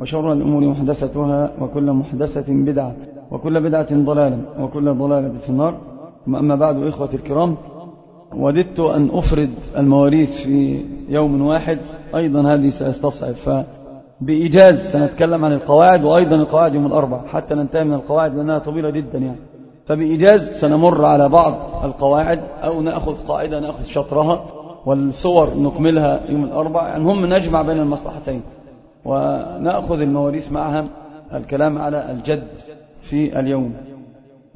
وشر الأمور محدثتها وكل محدثة بدعة وكل بدعة ضلالة وكل ضلالة في النار. أما بعد إخوة الكرام وددت أن أفرد المواريث في يوم واحد. أيضا هذه سيستصعب فبإيجاز سنتكلم عن القواعد وأيضا القواعد يوم الأربع حتى ننتهي من القواعد لأنها طويلة جدا يعني. فبإيجاز سنمر على بعض القواعد أو نأخذ قاعدة نأخذ شطرها والصور نكملها يوم الأربع يعني هم نجمع بين المصلحتين. ونأخذ المواريث معها الكلام على الجد في اليوم.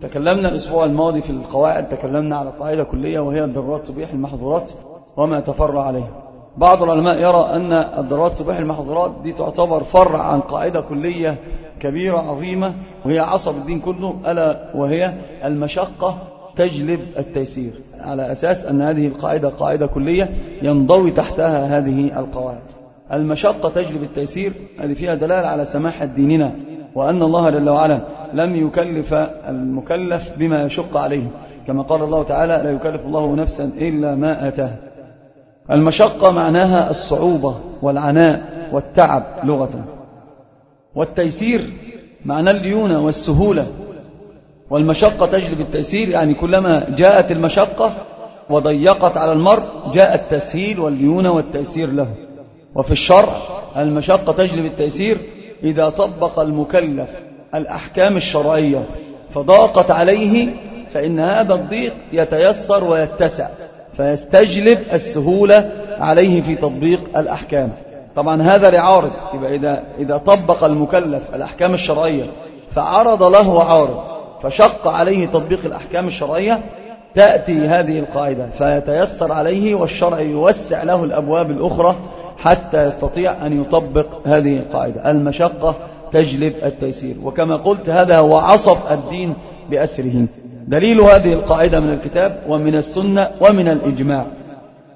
تكلمنا الأسبوع الماضي في القواعد تكلمنا على قاعدة كلية وهي الضرورات تبيح المحظورات وما تفرع عليها. بعض العلماء يرى أن الضرورات تبيح المحظورات دي تعتبر فرع عن قاعدة كلية كبيرة عظيمة وهي عصب الدين كله ألا وهي المشقة تجلب التيسير. على أساس أن هذه القاعدة قاعدة كلية ينضوي تحتها هذه القواعد. المشقة تجلب التيسير. هذه فيها دلالة على سماحة ديننا وأن الله جل وعلا لم يكلف المكلف بما يشق عليه. كما قال الله تعالى لا يكلف الله نفسا إلا ما أتاه المشقة معناها الصعوبة والعناء والتعب لغة. والتيسير معنى الليونة والسهولة. والمشقة تجلب التيسير يعني كلما جاءت المشقة وضيقت على المرء جاء التسهيل والليونة والتيسير له. وفي الشرع المشقة تجلب التيسير إذا طبق المكلف الأحكام الشرعية فضاقت عليه فإن هذا الضيق يتيسر ويتسع فيستجلب السهولة عليه في تطبيق الأحكام. طبعا هذا لعارض. يبقى إذا, إذا طبق المكلف الأحكام الشرعية فعرض له عارض فشق عليه تطبيق الأحكام الشرعية تأتي هذه القاعدة فيتيسر عليه والشرع يوسع له الأبواب الأخرى حتى يستطيع أن يطبق هذه القاعدة. المشقة تجلب التيسير. وكما قلت هذا هو عصب الدين بأسره. دليل هذه القاعدة من الكتاب ومن السنة ومن الإجماع.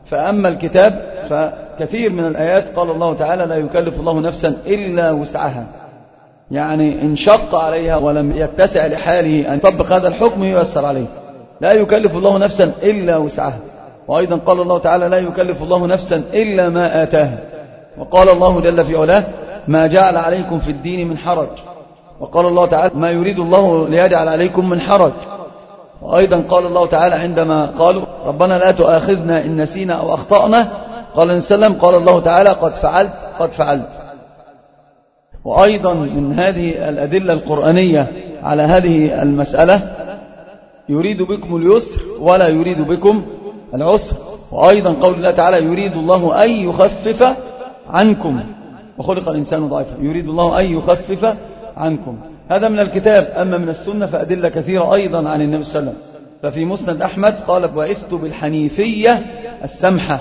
فأما الكتاب فكثير من الآيات قال الله تعالى لا يكلف الله نفسا إلا وسعها. يعني إن شق عليها ولم يتسع لحاله أن يطبق هذا الحكم ييسر عليه. لا يكلف الله نفسا إلا وسعها. وأيضا قال الله تعالى لا يكلف الله نفسا إلا ما آتاها. وقال الله جل في علاه ما جعل عليكم في الدين من حرج. وقال الله تعالى ما يريد الله ليجعل عليكم من حرج. وأيضا قال الله تعالى عندما قالوا ربنا لا تؤاخذنا إن نسينا أو أخطأنا. قال عليه وسلم قال الله تعالى قد فعلت قد فعلت. وأيضا من هذه الأدلة القرآنية على هذه المسألة يريد بكم اليسر ولا يريد بكم العسر. وأيضا قول الله تعالى يريد الله أن يخفف عنكم. وخلق الإنسان ضعيفا. يريد الله أن يخفف عنكم. هذا من الكتاب. أما من السنة فأدلة كثيرة أيضا عن النبي صلى الله عليه وسلم. ففي مسند أحمد قال بعثت بالحنيفية السمحة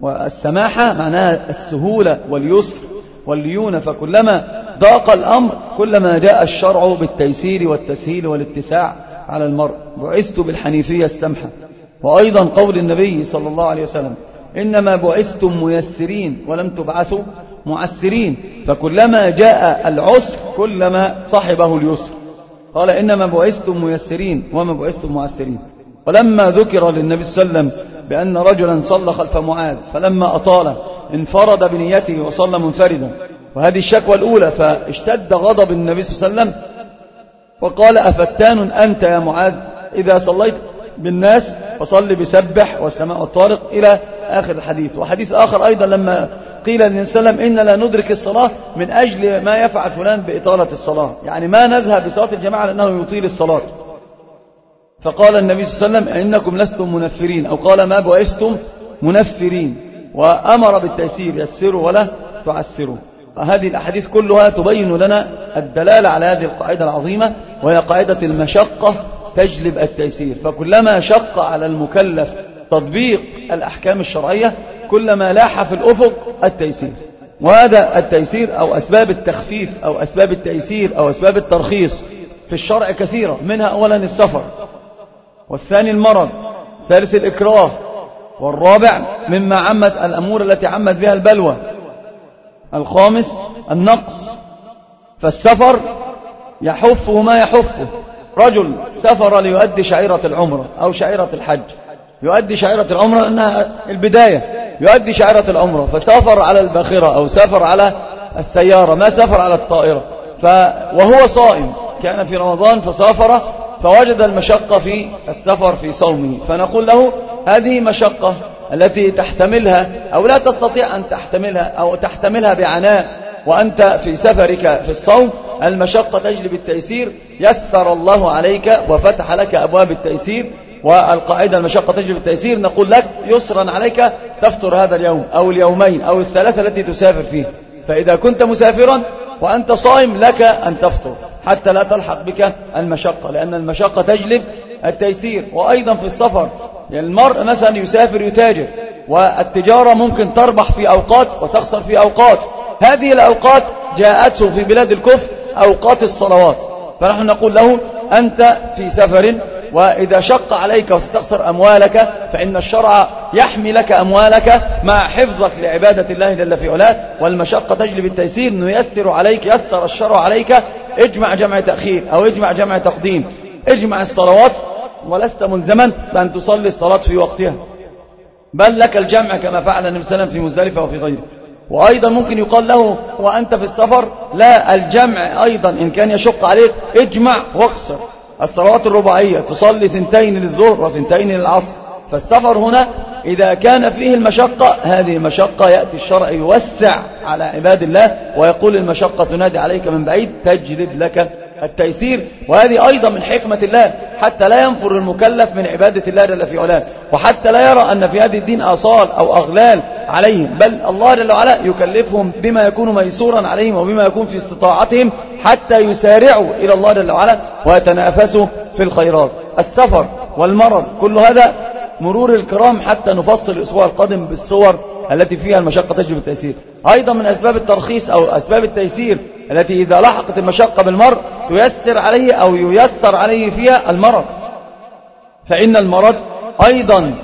والسماحة معناها السهولة واليسر والليونة. فكلما ضاق الأمر كلما جاء الشرع بالتيسير والتسهيل والاتساع على المرء. بعثت بالحنيفية السمحة وأيضا قول النبي صلى الله عليه وسلم إنما بعثتم ميسرين ولم تبعثوا معسرين فكلما جاء العسر كلما صحبه اليسر. قال إنما بعثتم ميسرين وما بعثتم معسرين. ولما ذكر للنبي صلى الله عليه وسلم بأن رجلا صلى خلف معاذ فلما أطال انفرد بنيته وصلى منفردا. وهذه الشكوى الأولى فاشتد غضب النبي صلى الله عليه وسلم وقال أفتان أنت يا معاذ إذا صليت بالناس؟ فصل بسبح والسماء والطارق إلى آخر الحديث. وحديث آخر أيضا لما قيل للنبي صلى الله عليه وسلم إن لا ندرك الصلاة من أجل ما يفعل فلان بإطالة الصلاة. يعني ما نذهب بصلاة الجماعة لأنه يطيل الصلاة. فقال النبي صلى الله عليه وسلم إنكم لستم منفرين. أو قال ما بعثتم منفرين. وأمر بالتيسير يسروا ولا تعسروا. هذه الأحاديث كلها تبين لنا الدلالة على هذه القاعدة العظيمة وهي قاعدة المشقة تجلب التيسير. فكلما شق على المكلف تطبيق الأحكام الشرعية كلما لاح في الأفق التيسير. وهذا التيسير أو أسباب التخفيف أو أسباب التيسير أو أسباب الترخيص في الشرع كثيرة منها أولا السفر والثاني المرض ثالث الإكراه والرابع مما عمت الأمور التي عمت بها البلوى الخامس النقص. فالسفر يحفه ما يحفه. رجل سافر ليؤدي شعيرة العمرة أو شعيرة الحج. يؤدي شعيرة العمرة أنها البداية. يؤدي شعيرة العمرة. فسافر على الباخرة أو سافر على السيارة ما سافر على الطائرة. ف وهو صائم. كان في رمضان فسافر فوجد المشقة في السفر في صومه. فنقول له هذه مشقة التي تحتملها أو لا تستطيع أن تحتملها أو تحتملها بعناء وأنت في سفرك في الصوم المشقة تجلب التيسير يسر الله عليك وفتح لك أبواب التيسير والقاعدة المشقة تجلب التيسير نقول لك يسرا عليك تفطر هذا اليوم أو اليومين أو الثلاثة التي تسافر فيه. فإذا كنت مسافرا وأنت صائم لك أن تفطر حتى لا تلحق بك المشقة لأن المشقة تجلب التيسير. وأيضا في السفر يعني المرء مثلا يسافر يتاجر والتجارة ممكن تربح في أوقات وتخسر في أوقات. هذه الأوقات جاءته في بلاد الكفر أوقات الصلوات. فنحن نقول له أنت في سفر وإذا شق عليك وستخسر أموالك فإن الشرع يحمي لك أموالك مع حفظك لعبادة الله جل في علاه والمشقة تجلب التيسير نيسر عليك يسر الشرع عليك. اجمع جمع تأخير أو اجمع جمع تقديم. اجمع الصلوات ولست ملزما بأن تصلي الصلاة في وقتها. بل لك الجمع كما فعل النبي صلى الله عليه وسلم في مزدلفة وفي غيره. وأيضا ممكن يقال له وأنت في السفر لا الجمع أيضا إن كان يشق عليك اجمع واقصر الصلوات الرباعية تصلي ثنتين للظهر وثنتين للعصر. فالسفر هنا إذا كان فيه المشقة هذه المشقة يأتي الشرع يوسع على عباد الله ويقول المشقة تنادي عليك من بعيد تجلب لك التيسير وهذه أيضا من حكمة الله حتى لا ينفر المكلف من عبادة الله جل في علاه وحتى لا يرى أن في هذه الدين آصال أو أغلال عليهم بل الله جل وعلا يكلفهم بما يكون ميسورا عليهم وبما يكون في استطاعتهم حتى يسارعوا إلى الله جل وعلا ويتنافسوا في الخيرات. السفر والمرض كل هذا مرور الكرام حتى نفصل الأسبوع القادم بالصور التي فيها المشقة تجلب التيسير أيضا من أسباب الترخيص أو أسباب التيسير التي إذا لحقت المشقة بالمرء تيسر عليه أو ييسر عليه فيها المرض. فإن المرض أيضا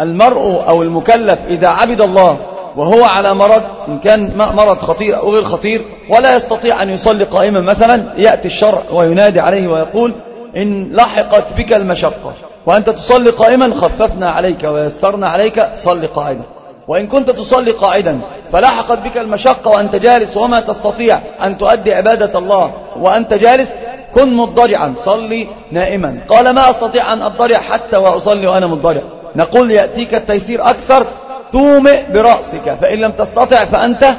المرء أو المكلف إذا عبد الله وهو على مرض إن كان مرض خطير أو غير خطير ولا يستطيع أن يصلي قائما مثلا يأتي الشرع وينادي عليه ويقول إن لحقت بك المشقة وأنت تصلي قائما خففنا عليك ويسرنا عليك صلي قائما. وإن كنت تصلي قاعدا فلاحقت بك المشقة وأنت جالس وما تستطيع أن تؤدي عبادة الله. وأنت جالس كن مضطجعا صلي نائما. قال ما أستطيع أن أضطجع حتى وأصلي وأنا مضطجع. نقول يأتيك التيسير أكثر تومئ برأسك. فإن لم تستطع فأنت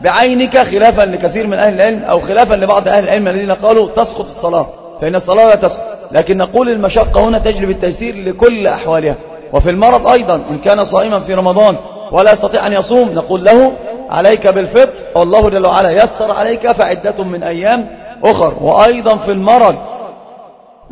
بعينك خلافا لكثير من أهل العلم أو خلافا لبعض أهل العلم الذين قالوا تسقط الصلاة. فإن الصلاة لا تسقط. لكن نقول المشقة هنا تجلب التيسير لكل أحوالها. وفي المرض أيضا إن كان صائما في رمضان ولا يستطيع أن يصوم. نقول له عليك بالفطر. والله جل وعلا يسر عليك فعدة من أيام أخر. وأيضا في المرض.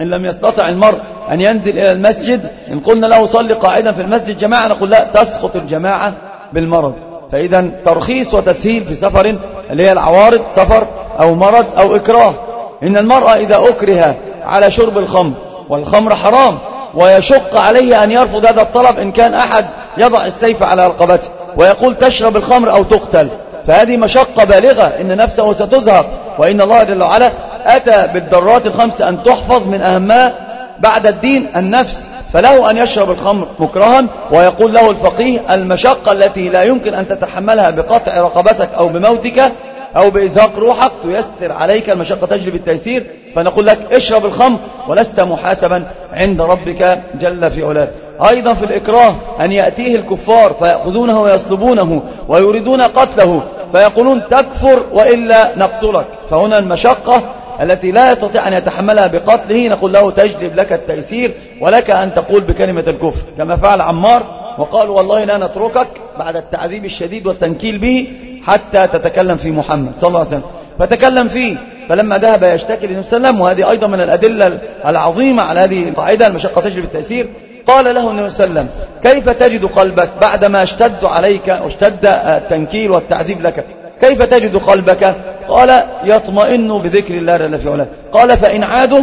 إن لم يستطع المرء أن ينزل إلى المسجد. إن قلنا له صلي قاعدا في المسجد جماعة. نقول لا تسقط الجماعة بالمرض. فإذا ترخيص وتسهيل في سفر اللي هي العوارض سفر أو مرض أو إكراه. إن المرأة إذا أكره على شرب الخمر والخمر حرام. ويشق عليه أن يرفض هذا الطلب إن كان أحد يضع السيف على رقبته ويقول تشرب الخمر أو تقتل. فهذه مشقة بالغة إن نفسه ستزهق وإن الله جل وعلا أتى بالضرورات الخمس أن تحفظ من أهمها بعد الدين النفس. فله أن يشرب الخمر مكرها ويقول له الفقيه المشقة التي لا يمكن أن تتحملها بقطع رقبتك أو بموتك أو بإزهاق روحك تيسر عليك المشقة تجلب التيسير فنقول لك اشرب الخمر ولست محاسبا عند ربك جل في علاه. أيضا في الإكراه أن يأتيه الكفار فيأخذونه ويصلبونه ويريدون قتله فيقولون تكفر وإلا نقتلك. فهنا المشقة التي لا يستطيع أن يتحملها بقتله. نقول له تجلب لك التيسير ولك أن تقول بكلمة الكفر. كما فعل عمار وقال والله لا نتركك بعد التعذيب الشديد والتنكيل به حتى تتكلم في محمد صلى الله عليه وسلم. فتكلم فيه فلما ذهب يشتكي للنبي صلى الله عليه وسلم وهذه أيضا من الأدلة العظيمة على هذه القاعدة المشقة تجلب التيسير قال له النبي صلى الله عليه وسلم كيف تجد قلبك بعدما اشتد عليك واشتد التنكيل والتعذيب لك؟ كيف تجد قلبك؟ قال يطمئن بذكر الله جل في علاه. قال فإن عادوا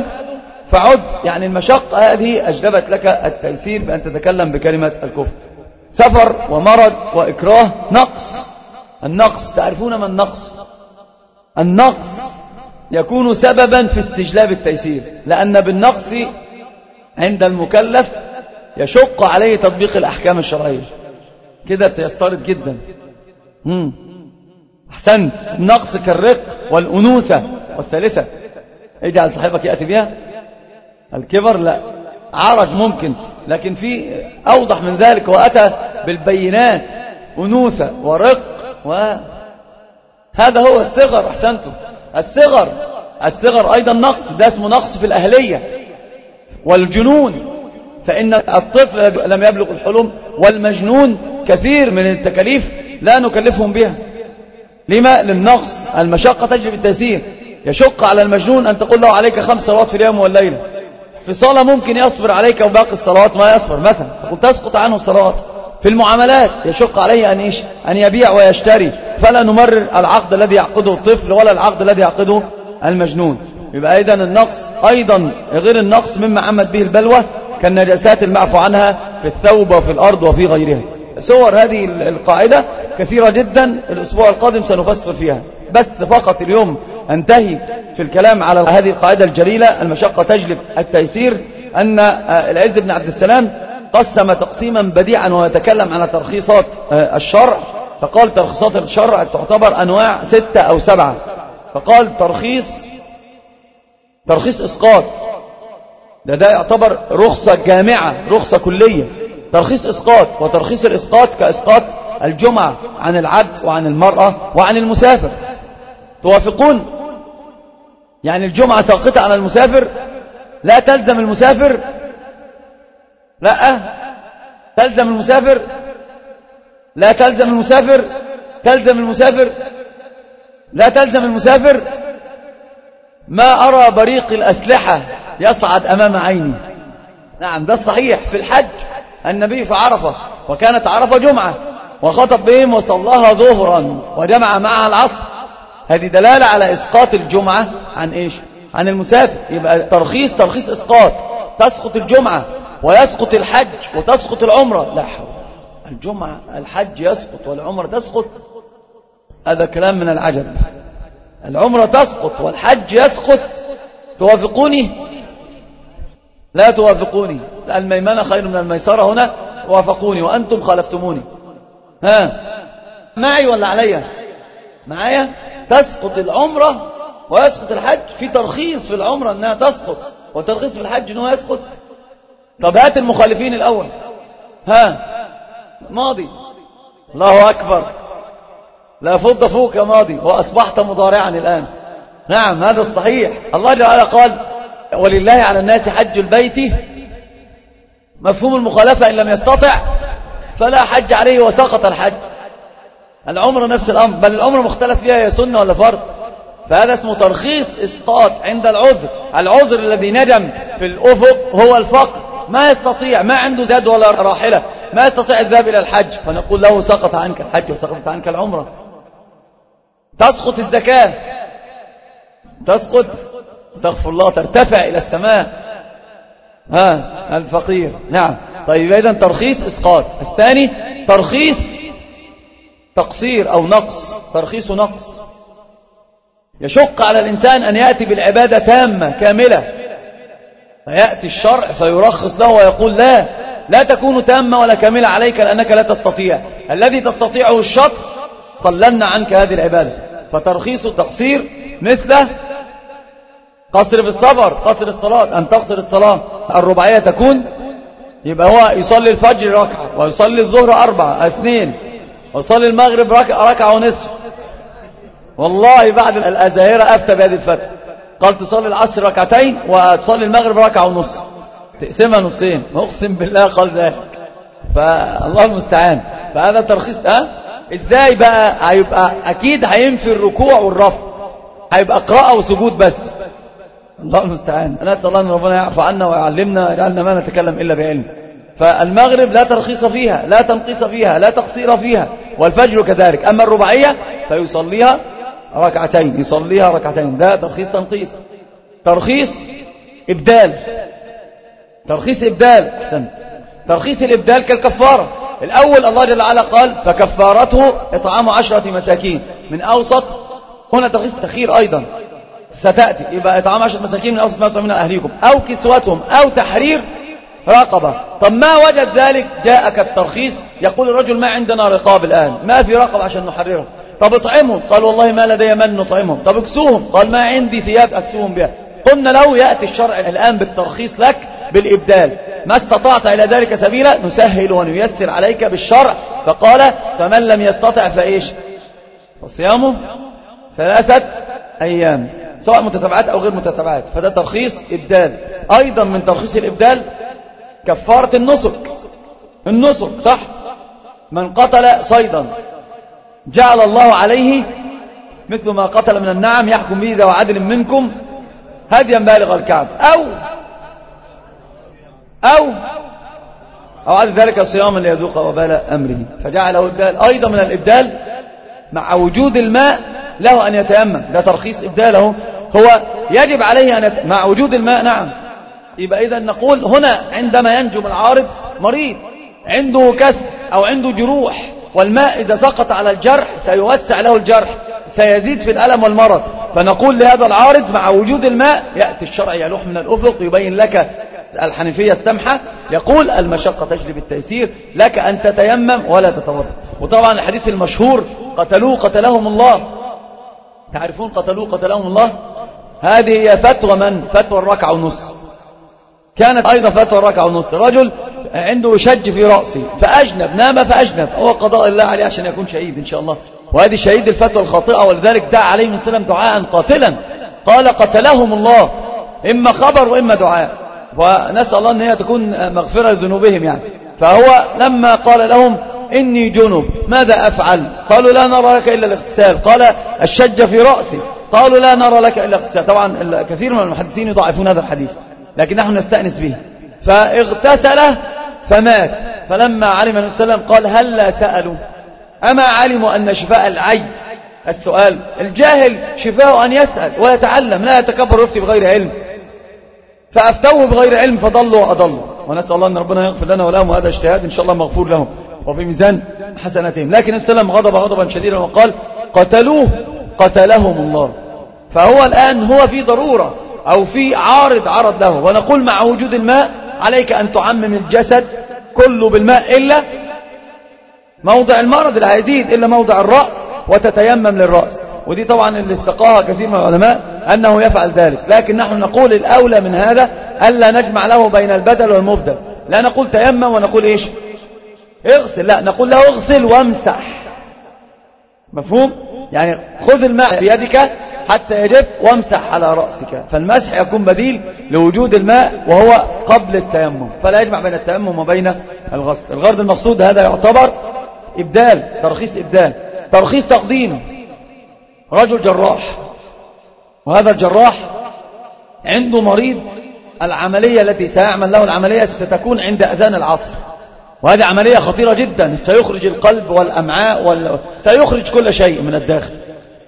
فعد. يعني المشقة هذه أجلبت لك التيسير بأن تتكلم بكلمة الكفر. سفر ومرض وإكراه نقص. النقص تعرفون ما النقص؟ النقص يكون سببا في استجلاب التيسير لأن بالنقص عند المكلف يشق عليه تطبيق الأحكام الشرعية. كده تيسرت جدا. أحسنت. النقص كالرق والأنوثة والثالثة. اجعل صاحبك يأتي بها. الكبر لا. عرج ممكن لكن في أوضح من ذلك وأتى بالبينات. أنوثة ورق وهذا هو الصغر. أحسنتم. الصغر. الصغر أيضا نقص ده اسمه نقص في الأهلية. والجنون فإن الطفل لم يبلغ الحلم والمجنون كثير من التكاليف لا نكلفهم بها. لما؟ للنقص. المشقة تجري التيسير يشق على المجنون أن تقول له عليك خمس صلوات في اليوم والليلة. في صلاة ممكن يصبر عليك وباقي الصلوات ما يصبر. مثلا تقول تسقط عنه الصلوات. في المعاملات. يشق عليه أن, إيش أن يبيع ويشتري. فلا نمرر العقد الذي يعقده الطفل ولا العقد الذي يعقده المجنون. يبقى أيضا النقص أيضا غير النقص مما عمت به البلوى كالنجاسات المعفو عنها في الثوب وفي الأرض وفي غيرها. صور هذه القاعدة كثيرة جدا. الأسبوع القادم سنفسر فيها. بس فقط اليوم أنتهي في الكلام على هذه القاعدة الجليلة المشقة تجلب التيسير أن العز بن عبد السلام قسم تقسيما بديعا ويتكلم على ترخيصات الشرع. فقال ترخيصات الشرع تعتبر أنواع ستة أو سبعة. فقال ترخيص ترخيص إسقاط. ده ده يعتبر رخصة جامعة رخصة كلية. ترخيص إسقاط وترخيص الإسقاط كإسقاط الجمعة عن العبد وعن المرأة وعن المسافر. توافقون؟ يعني الجمعة ساقطة على المسافر؟ لا تلزم المسافر لا تلزم المسافر. لا تلزم المسافر تلزم المسافر. لا تلزم المسافر. ما أرى بريق الأسلحة يصعد أمام عيني. نعم ده الصحيح. في الحج النبي في عرفة وكانت عرفة جمعة وخطب بهم وصلاها ظهرا وجمع معها العصر. هذه دلالة على إسقاط الجمعة عن إيش؟ عن المسافر. يبقى ترخيص ترخيص إسقاط. تسقط الجمعة. ويسقط الحج وتسقط العمرة. لا حول. الجمعة الحج يسقط والعمرة تسقط. هذا كلام من العجب. العمرة تسقط والحج يسقط. توافقوني؟ لا توافقوني. الميمنة خير من الميسرة هنا. وافقوني وأنتم خالفتموني. ها؟ معي ولا عليا؟ معايا؟ تسقط العمرة ويسقط الحج في ترخيص في العمرة أنها تسقط. وترخيص في الحج أنه يسقط. طب هات المخالفين الأول. ها. ماضي. الله أكبر. لا فض فوق يا ماضي. وأصبحت مضارعا الآن. نعم هذا الصحيح. الله جل وعلا قال ولله على الناس حج البيت. مفهوم المخالفة إن لم يستطع فلا حج عليه وسقط الحج. العمر نفس الأمر. بل العمر مختلف فيها هي سنة ولا فرض؟ فهذا اسمه ترخيص إسقاط عند العذر. العذر الذي ندم في الأفق هو الفقر. ما يستطيع ما عنده زاد ولا راحلة ما يستطيع الذهاب إلى الحج. فنقول له سقط عنك الحج وسقطت عنك العمرة. تسقط الزكاة. تسقط. استغفر الله ترتفع إلى السماء. ها الفقير. نعم. طيب إذا ترخيص إسقاط. الثاني ترخيص تقصير أو نقص. ترخيص نقص. يشق على الإنسان أن يأتي بالعبادة تامة كاملة. فيأتي الشرع فيرخص له ويقول لا لا تكون تامة ولا كاملة عليك لأنك لا تستطيع. الذي تستطيعه الشطر قللنا عنك هذه العبادة. فترخيص التقصير مثله قصر بالصبر قصر الصلاة أن تقصر الصلاة. الرباعية تكون يبقى هو يصلي الفجر ركعة ويصلي الظهر أربعة اثنين ويصلي المغرب ركعة, ركعة ونصف. والله بعد الأزاهرة أفتى بهذه الفتوى. قال تصلي العصر ركعتين وتصلي المغرب ركعة ونص. تقسمها نصين. أقسم بالله قال ذلك. فالله المستعان. فهذا ترخيص ها؟ إزاي بقى؟ هيبقى أكيد هينفي الركوع والرفع. هيبقى قراءة وسجود بس. الله المستعان. نسأل الله إن ربنا يعفو عنا ويعلمنا ويجعلنا ما نتكلم إلا بعلم. فالمغرب لا ترخيص فيها لا تنقيص فيها لا تقصير فيها والفجر كذلك. أما الرباعية فيصليها ركعتين يصليها ركعتين. ده ترخيص تنقيص. ترخيص إبدال. ترخيص إبدال. أحسنت. ترخيص الإبدال كالكفارة. الأول الله جل وعلا قال فكفارته إطعام عشرة مساكين. من أوسط هنا ترخيص تخير أيضا. ستأتي. يبقى إطعام عشرة مساكين من أوسط ما من أهليكم. أو كسوتهم أو تحرير رقبة. طب ما وجد ذلك؟ جاءك الترخيص. يقول الرجل ما عندنا رقاب الآن. ما في رقبة عشان نحررهم طب اطعمهم. قال والله ما لدي من نطعمهم. طب اكسوهم. قال ما عندي ثياب اكسوهم بها. قلنا لو يأتي الشرع الآن بالترخيص لك بالإبدال. ما استطعت إلى ذلك سبيلا. نسهل ونيسر عليك بالشرع. فقال فمن لم يستطع فإيش؟ فصيامه ثلاثة أيام. سواء متتبعات أو غير متتبعات فده ترخيص إبدال. أيضا من ترخيص الإبدال كفارة النسك. النسك صح؟ من قتل صيدا. جعل الله عليه مثل ما قتل من النعم يحكم به ذو عدل منكم هديا بالغ الكعب. أو أو أو عد ذلك صياما ليذوق وبال أمره. فجعله الدال أيضا من الإبدال مع وجود الماء له أن يتيمم. ده ترخيص إبداله. هو يجب عليه أن يت... مع وجود الماء نعم. يبقى إذا نقول هنا عندما ينجم العارض مريض. عنده كسر أو عنده جروح. والماء إذا سقط على الجرح سيوسع له الجرح سيزيد في الألم والمرض. فنقول لهذا العارض مع وجود الماء يأتي الشرع يلوح من الأفق يبين لك الحنفية السمحة يقول المشقة تجلب التيسير لك أن تتيمم ولا تتوضأ. وطبعا الحديث المشهور قتلوه قتلهم الله. تعرفون قتلوه قتلهم الله؟ هذه هي فتوى من؟ فتوى الركعة ونص. كانت أيضا فتوى الركعة ونص. رجل عنده شج في رأسه فأجنب نام فأجنب. هو قضاء الله عليه عشان يكون شهيد إن شاء الله. وهذه شهيد الفتوى الخاطئة ولذلك دعا عليه من سلم دعاء قاتلا. قال قتلهم الله. إما خبر وإما دعاء. ونسأل الله أن هي تكون مغفرة لذنوبهم يعني. فهو لما قال لهم إني جنب ماذا أفعل؟ قالوا لا نرى لك إلا الاغتسال. قال الشج في رأسي. قالوا لا نرى لك إلا الاغتسال. طبعا كثير من المحدثين يضعفون هذا الحديث لكن نحن نستأنس به. فاغتسل فمات. فلما علم النبي صلى الله عليه وسلم قال هل لا سألوا؟ أما علموا أن شفاء العي السؤال الجاهل شفاء أن يسأل ويتعلم لا يتكبر ويفتي بغير علم. فأفتوه بغير علم فضلوا وأضلوا. ونسأل الله أن ربنا يغفر لنا ولهم وهذا اجتهاد إن شاء الله مغفور لهم وفي ميزان حسناتهم. لكن وسلم غضب غضبا شديدا وقال قتلوه قتلهم الله. فهو الآن هو في ضرورة أو في عارض عرض له. ونقول مع وجود الماء عليك أن تعمم الجسد كله بالماء إلا موضع المرض اللي هيزيد إلا موضع الرأس وتتيمم للرأس. ودي طبعا اللي استقاها كثير من العلماء أنه يفعل ذلك. لكن نحن نقول الأولى من هذا ألا نجمع له بين البدل والمبدل. لا نقول تيمم ونقول إيش؟ اغسل. لا نقول له اغسل وامسح. مفهوم؟ يعني خذ الماء بيدك حتى يجف وامسح على رأسك. فالمسح يكون بديل لوجود الماء وهو قبل التيمم. فلا يجمع بين التيمم وبين الغسل. الغرض المقصود هذا يعتبر إبدال ترخيص إبدال. ترخيص تقديم. رجل جراح. وهذا الجراح عنده مريض العملية التي سيعمل له العملية ستكون عند أذان العصر. وهذه عملية خطيرة جدا. سيخرج القلب والأمعاء وال... سيخرج كل شيء من الداخل.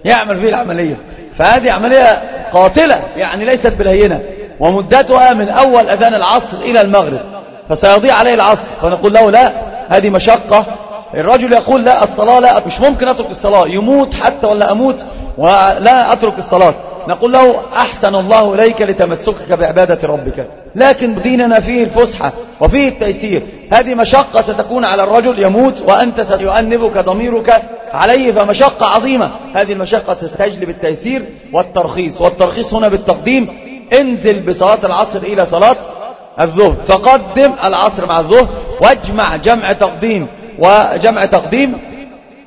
يعمل فيه العملية. فهذه عملية قاتلة يعني ليست بالهينة. ومدتها من أول أذان العصر إلى المغرب. فسيضيع عليه العصر. فنقول له لا هذه مشقة. الرجل يقول لا الصلاة لا مش ممكن أترك الصلاة. يموت حتى ولا أموت ولا أترك الصلاة. نقول له أحسن الله إليك لتمسكك بعبادة ربك. لكن ديننا فيه الفسحة. وفيه التيسير. هذه مشقة ستكون على الرجل يموت وأنت سيؤنبك ضميرك عليه فمشقة عظيمة. هذه المشقة ستجلب التيسير والترخيص. والترخيص هنا بالتقديم انزل بصلاة العصر إلى صلاة الظهر. فقدم العصر مع الظهر واجمع جمع تقديم. وجمع تقديم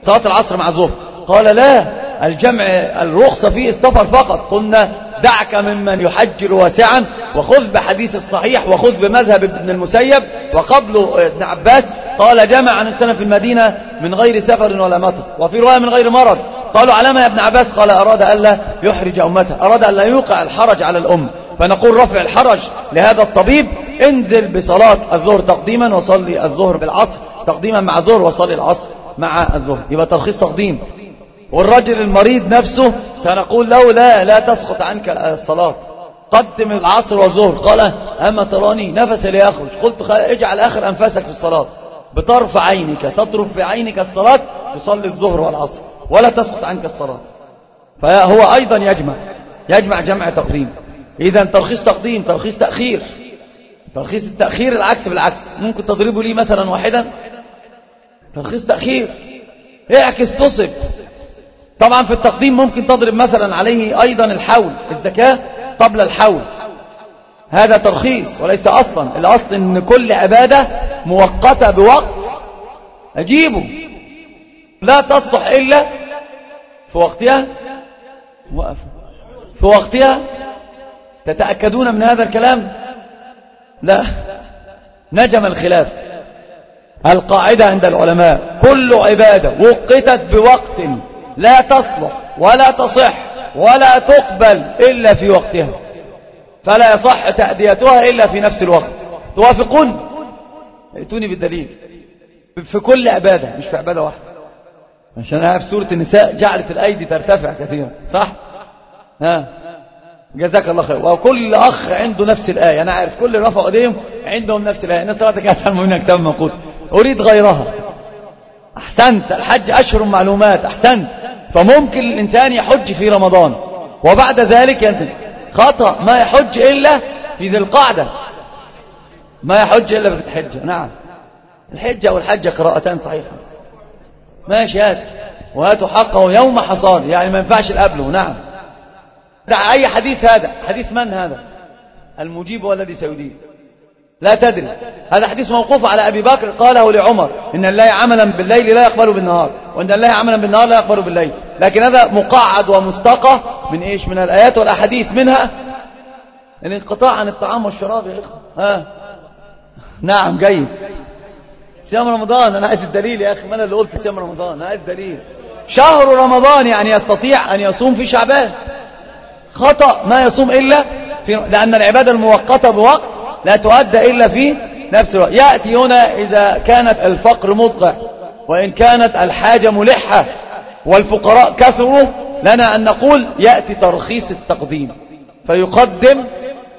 صلاة العصر مع الظهر. قال لا الجمع الرخصة فيه السفر فقط. قلنا دعك ممن يحجر واسعا وخذ بحديث الصحيح وخذ بمذهب ابن المسيب وقبله ابن عباس قال جمع عن السنة في المدينة من غير سفر ولا مطر. وفي رواية من غير مرض. قالوا علامة يا ابن عباس؟ قال أراد ألا يحرج أمته أراد ألا يوقع الحرج على الأم. فنقول رفع الحرج لهذا الطبيب انزل بصلاة الظهر تقديما وصلي الظهر بالعصر تقديما مع الظهر وصلي العصر مع الظهر. يبقى ترخيص تقديم. والرجل المريض نفسه سنقول له لا لا تسقط عنك الصلاة. قدم العصر والظهر. قال أما تراني نفسي ليخرج. قلت اجعل آخر أنفاسك في الصلاة. بطرف عينك تطرف في عينك الصلاة تصلي الظهر والعصر. ولا تسقط عنك الصلاة. فهو أيضا يجمع يجمع جمع تقديم. إذا ترخيص تقديم ترخيص تأخير. ترخيص التأخير العكس بالعكس. ممكن تضربه لي مثلا واحدا؟ ترخيص تأخير. اعكس تصب طبعا في التقديم ممكن تضرب مثلا عليه أيضا الحول الزكاة قبل الحول. هذا ترخيص وليس أصلا الأصل أن كل عبادة مؤقتة بوقت. أجيبه. لا تصلح إلا في وقتها. وقف. في وقتها. تتأكدون من هذا الكلام؟ لا. نجم الخلاف. القاعدة عند العلماء. كل عبادة وقتت بوقت. لا تصلح ولا تصح ولا تقبل إلا في وقتها. فلا يصح تأديتها إلا في نفس الوقت. توافقون؟ ائتوني بالدليل. في كل عبادة مش في عبادة واحدة. عشان في سورة النساء جعلت الأيدي ترتفع كثيرا. صح؟ ها؟ جزاك الله خير. وكل أخ عنده نفس الآية. أنا عارف كل رفع إيديهم عندهم نفس الآية. الناس صلاتك أفهم منك كتاب منقوط أريد غيرها. أحسنت. الحج أشهر معلومات. أحسنت. فممكن الإنسان يحج في رمضان وبعد ذلك ينتهي. خطأ ما يحج إلا في ذي القعدة. ما يحج إلا في الحجة نعم. الحجة والحجة قراءتان صحيحة. ماشي هات وهاتوا حقه يوم حصاد. يعني ما ينفعش القبله نعم. دع أي حديث هذا؟ حديث من هذا؟ المجيب هو الذي سيديه لا تدري. هذا حديث موقوف على أبي بكر قاله لعمر. إن الله عملا بالليل لا يقبل بالنهار. وإن الله عملا بالنهار لا يقبل بالليل. لكن هذا مقعد ومستقى من إيش؟ من الآيات والأحاديث منها. الانقطاع عن الطعام والشراب يا إخوة. ها؟ نعم جيد. صيام رمضان أنا عايز الدليل يا أخي. ما أنا اللي قلت صيام رمضان أنا عايز الدليل شهر رمضان يعني يستطيع أن يصوم في شعبان. خطأ ما يصوم إلا في لأن العبادة المؤقتة بوقت لا تؤدى إلا في نفس الوقت. يأتي هنا إذا كانت الفقر مضقع وإن كانت الحاجة ملحة والفقراء كثروا لنا أن نقول يأتي ترخيص التقديم فيقدم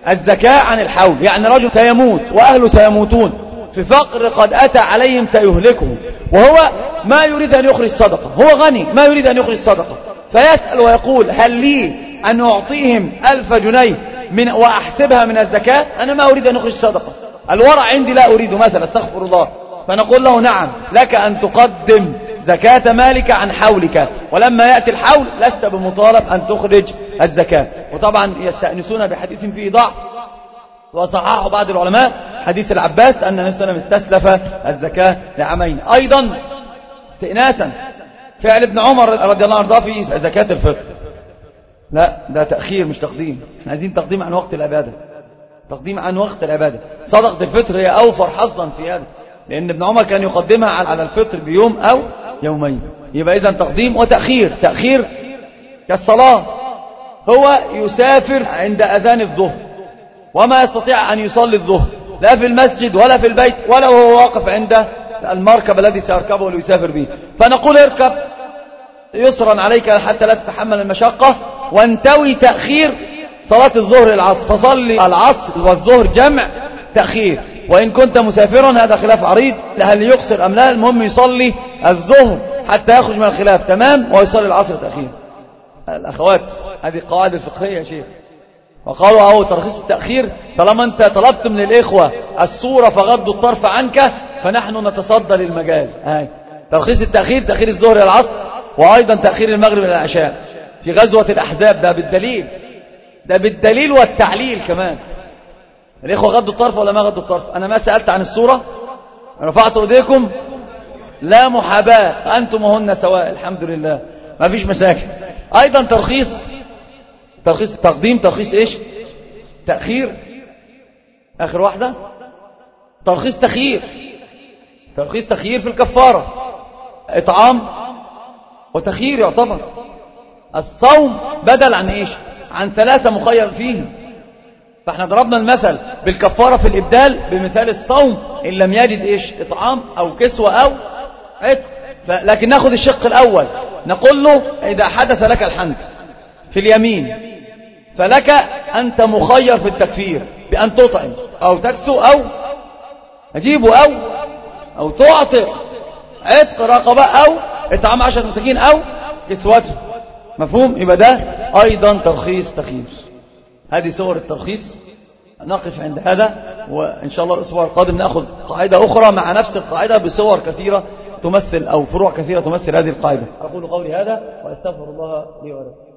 الزكاة عن الحول. يعني رجل سيموت وأهله سيموتون في فقر قد أتى عليهم سيهلكه وهو ما يريد أن يخرج صدقة هو غني ما يريد أن يخرج صدقة فيسأل ويقول هل لي أن أعطيهم ألف جنيه من وأحسبها من الزكاة أنا ما أريد أن أخرج صدقة. الورع عندي لا أريد مثلا استغفر الله. فنقول له نعم لك أن تقدم زكاة مالك عن حولك. ولما يأتي الحول لست بمطالب أن تخرج الزكاة. وطبعا يستأنسون بحديث فيه ضعف. وصححه بعض العلماء حديث العباس أن النبي صلى الله عليه وسلم استسلف الزكاة لعامين أيضا استئناسا. فعل ابن عمر رضي الله عنه في زكاة الفطر. لا ده تأخير مش تقديم. إحنا عايزين تقديم عن وقت العبادة. تقديم عن وقت العبادة. صدقة الفطر هي أوفر حظا في هذا. لأن ابن عمر كان يقدمها على الفطر بيوم أو يومين. يبقى إذا تقديم وتأخير. تأخير كالصلاة. هو يسافر عند أذان الظهر. وما يستطيع أن يصلي الظهر. لا في المسجد ولا في البيت ولا هو واقف عند المركب الذي سيركبه ليسافر به. فنقول اركب. يسرا عليك حتى لا تتحمل المشقة وانتوي تأخير صلاة الظهر العصر فصلي العصر والظهر جمع تأخير. وإن كنت مسافرا هذا خلاف عريض هل يقصر أم لا؟ المهم يصلي الظهر حتى يخرج من الخلاف. تمام؟ ويصلي العصر تأخير. الأخوات هذه قواعد الفقهية يا شيخ. وقالوا أهو ترخيص التأخير طالما أنت طلبت من الإخوة الصورة فغضوا الطرف عنك فنحن نتصدى للمجال. ترخيص التأخير تأخير الظهر العصر وأيضا تأخير المغرب إلى العشاء. في غزوة الأحزاب ده بالدليل. ده بالدليل والتعليل كمان. الإخوة غضوا الطرف ولا ما غضوا الطرف؟ أنا ما سألت عن الصورة. رفعت أيديكم. لا محاباة. أنتم وهن سواء. الحمد لله. ما فيش مساكن. أيضا ترخيص. ترخيص تقديم. ترخيص إيش؟ تأخير. آخر واحدة. ترخيص تخيير. ترخيص تخيير في الكفارة. إطعام. وتخيير يعتبر. الصوم بدل عن إيش؟ عن ثلاثة مخير فيهم فإحنا ضربنا المثل بالكفارة في الإبدال بمثال الصوم إن لم يجد إيش؟ إطعام أو كسوة أو عتق. لكن ناخذ الشق الأول. نقول له إذا حدث لك الحنث في اليمين فلك أنت مخير في التكفير بأن تطعم أو تكسو أو أجيبه أو أو تعطق عتق رقبة أو إطعام عشر مساكين أو كسوته مفهوم؟ يبقى ده أيضا ترخيص تخيير. هذه صور الترخيص. نقف عند هذا وإن شاء الله الأسبوع القادم نأخذ قاعدة أخرى مع نفس القاعدة بصور كثيرة تمثل أو فروع كثيرة تمثل هذه القاعدة. أقول قولي هذا وأستغفر الله لي ولكم.